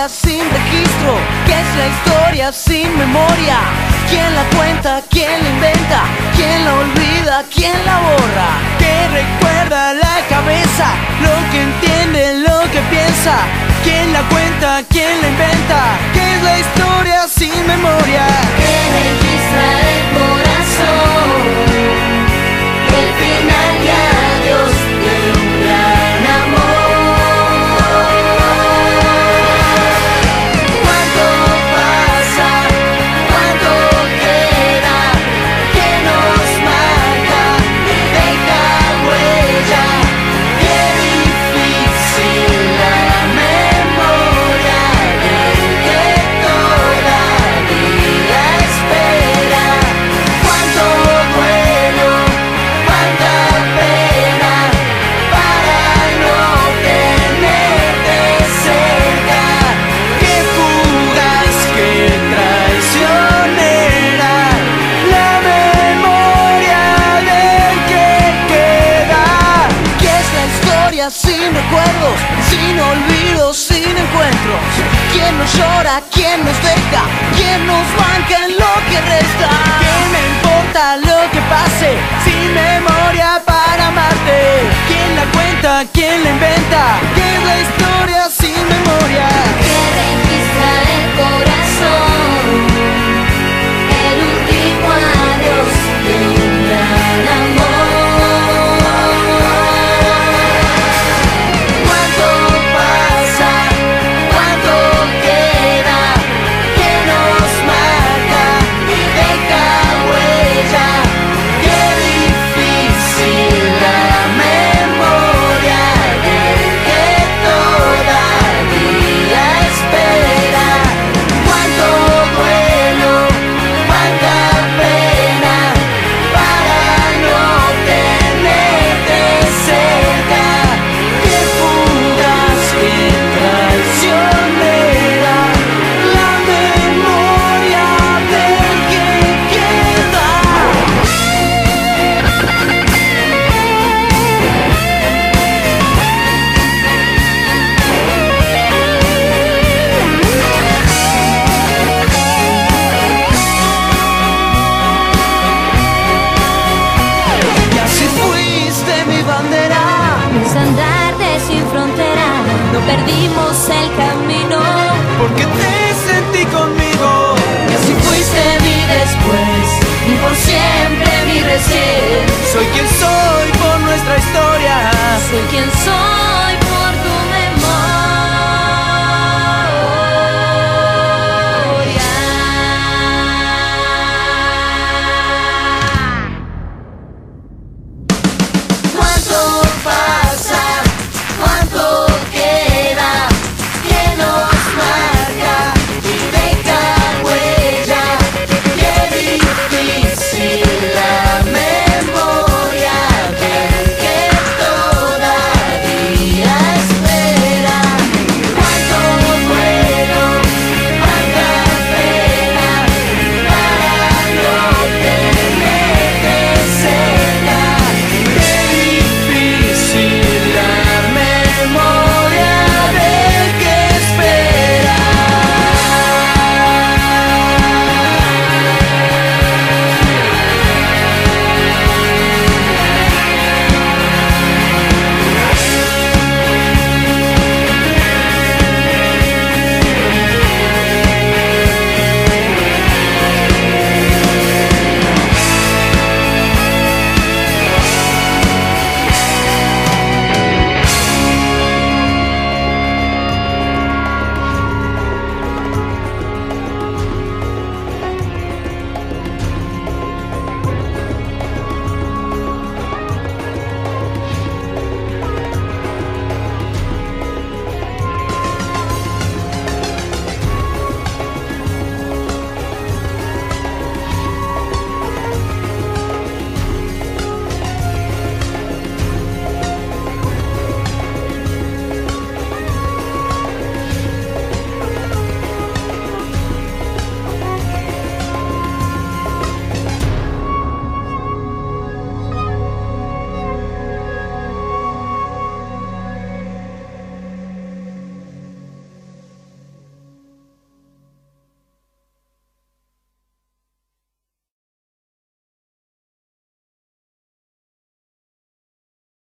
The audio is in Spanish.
historia sin registro? ¿Qué es la historia sin memoria? ¿Quién la cuenta? ¿Quién la inventa? ¿Quién la olvida? ¿Quién la borra? ¿Qué recuerda la cabeza? Lo que entiende, lo que piensa. Sin recuerdos, sin olvidos, sin encuentros? ¿Quién nos llora, quién nos deja, quién nos banca en lo que resta? ¿Qué me importa lo que pase sin memoria para amarte? ¿Quién la cuenta, quién la inventa? ¿Qué es la historia perdimos el camino. Porque te sentí conmigo. Y así fuiste mi después, y por siempre mi recién. Soy quien soy por nuestra historia. Soy quien soy por tu memoria. ¿Cuánto